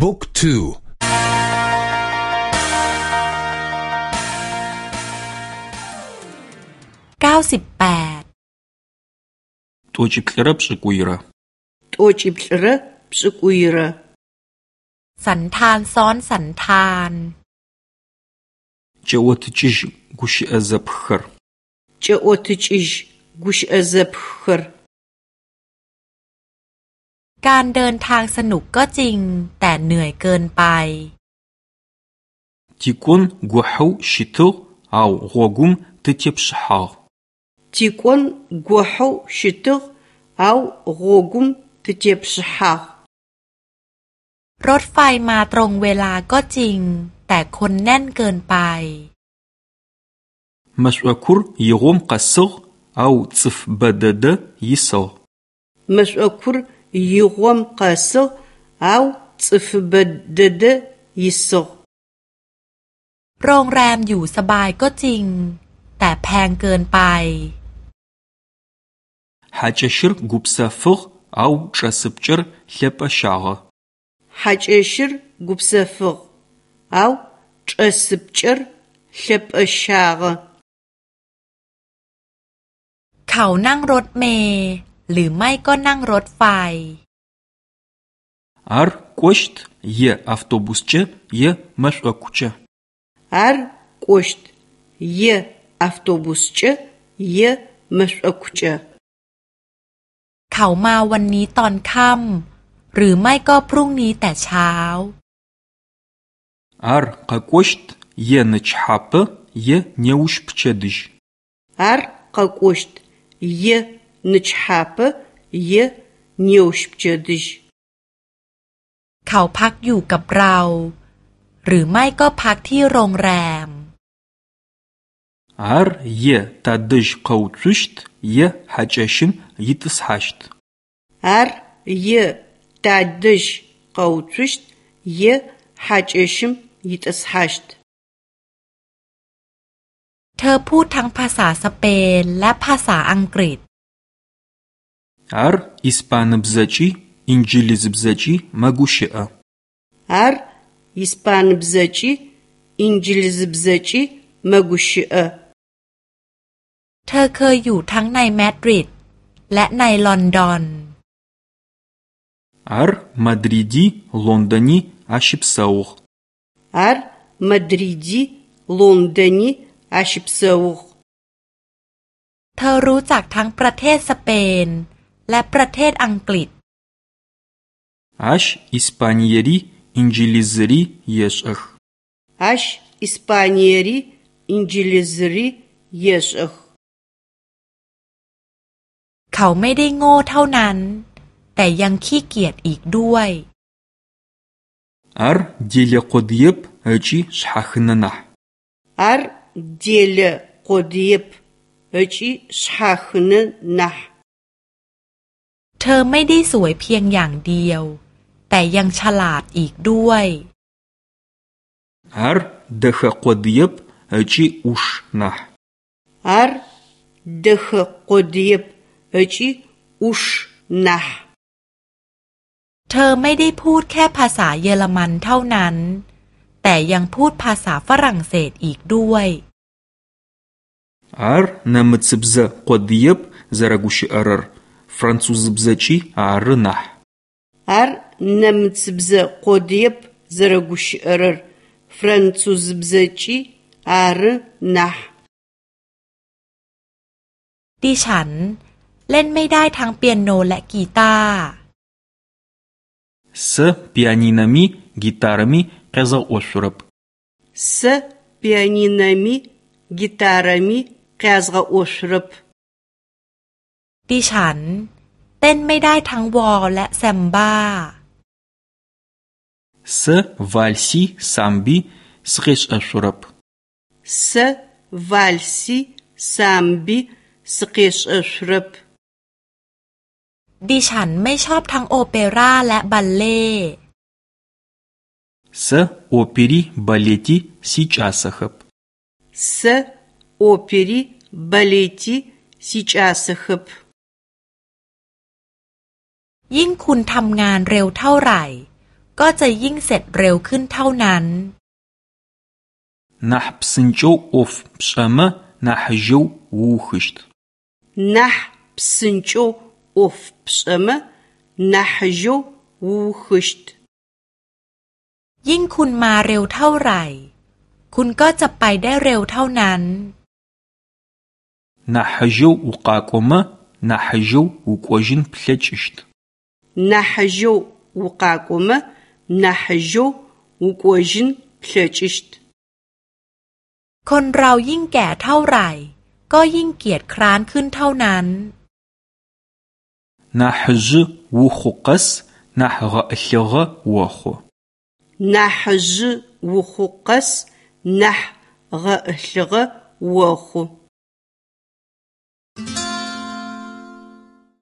บุ๊กทูเก้าสิบแปดตัวจิบระสกุยระตัวจิบระสกุยระสันทานซ้อนสันทานเจอตทิจกุชอเซบขรเจอตทิจกุชอเซบขรการเดินทางสนุกก็จริงแต่เหนื่อยเกินไป Тикун гухьэу щытыгъ, ау гъуэгум тытепшъхьагъ. Тикун гухьэу щытыгъ, ау гъуэгум тытепшъхьагъ. รถไฟมาตรงเวลาก็จริง แต่คนแน่นเกินไป Мэшӏокур игъом къэсыгъ, ау цӏыф бэдэдэ исыгъ. Мэшӏокур игъом къэсыгъ, ау цӏыфыбэ дэдэ и โรงแรมอยู่สบายก็จริง แต่แพงเกินไปฮัจชิรกุบซฟกเอาจะสบจิรเลปะชาฮะฮัจชิรกุบซฟกเอาจะสบจิรเลปะชาฮะเขานั่งรถเมย์หรือไม่ก็นั่งรถไฟ Ар кӏощт е а в т о б у с เ ӏ э е мэшӏокукӏэ. Ар кӏощт е автобускӏэ е м э เขามาวันนี้ตอนค่ำหรือไม่ก็พรุ่งนี้แต่เช้า Ар къэкӏощт เนช ч х ь а п э е неущ пчэдыжь. Ар к ъ нычхьапэ е неущ пчэдыжь เขาพักอยู่กับเรา หรือไม่ก็พักที่โรงแรม ар е тадэжь къэуцущт е хьакӏэщым итӏысхьащт ар е тадэжь къэуцущт е хьакӏэщым итӏысхьащт เธอพูดทั้งภาษาสเปนและภาษาอังกฤษ Ар испаныбзэкӏи инджылызыбзэкӏи мэгущыӏэ. Ар испаныбзэкӏи инджылызыбзэкӏи мэгущыӏэ. เธอเคยอยู่ทั้งในมาดริดและในลอนดอน Ар Мадриди, Лондони, Ашипсаух. Ар Мадриди, Лондони, Ашипсаух. เธอรู้จักทั้งประเทศสเปนและประเทศอังกฤษ Аш Испаниери инжилизри ешэх. Аш Испаниери инжилизри ешэх. เขาไม่ได้โง่เท่านั้น แต่ยังขี้เกียจอีกด้วย Ар деле кодиеп ычи шхахнанах. Ар деле кодиеп ычи шхахнанах. เธอไม่ได้สวยเพียงอย่างเดียว แต่ยังฉลาดอีกด้วย Ар дахэ къодыеп ыкӏи уш нахь. Ар เด х ก к ด о д ы е п ыкӏи уш เธอไม่ได้พูดแค่ภาษาเยอรมันเท่านั้น แต่ยังพูดภาษาฝรั่งเศสอีกด้วย Ар н а м ы ц ซบซ э к วดเ ы е п з э р а г у щ ы อาร э р французыбзэкӏи ары нахь. Ар нэмыцыбзэ къодыеп зэрэгущыӏэрэр французыбзэкӏи ары нахь. ดิฉันเล่นไม่ได้ทั้งเปียโนและกีตาร์ С пианинами, гитарами къезгъэӏолъурэп. С пианинами, гитарами къязгъэӏолъурэп. ดิฉันเต้นไม่ได้ทั้งวอลและ แซมบ้าส์วัลซี ซัมบีสกิชอชรับส์วัลซีซัมบีสกิชอชรับดิฉันไม่ชอบทั้งโอเปร่าและบัลเล่ส์โอเปรีบัลเลติซิชัสคฮับส์โอเปรีบัลเลติซิชัสคฮับยิ่งคุณทำงานเร็วเท่าไหร่ ก็จะยิ่งเสร็จเร็วขึ้นเท่านั้นนะปสินจูอุฟเชมนะฮจูวูฮิชต์นะปสินจูอุฟเชมนะฮจูวูฮิชต์ยิ่งคุณมาเร็วเท่าไหร่ คุณก็จะไปได้เร็วเท่านั้นนะฮจูอุกากุมะนะฮจูอุกวจินเพลชิชต์ нахьыжъэу укъакӏомэ нахьыжъэу укӏожьын п คนเรายิ่งแก่เท่าไหร่ ก็ยิ่งเกียดคร้านขึ้นเท่านั้นนาฮจวูฮุกัสนาฮะเอชะวะฮุนาฮจวูฮุกัสนาฮะเอชะวะฮุ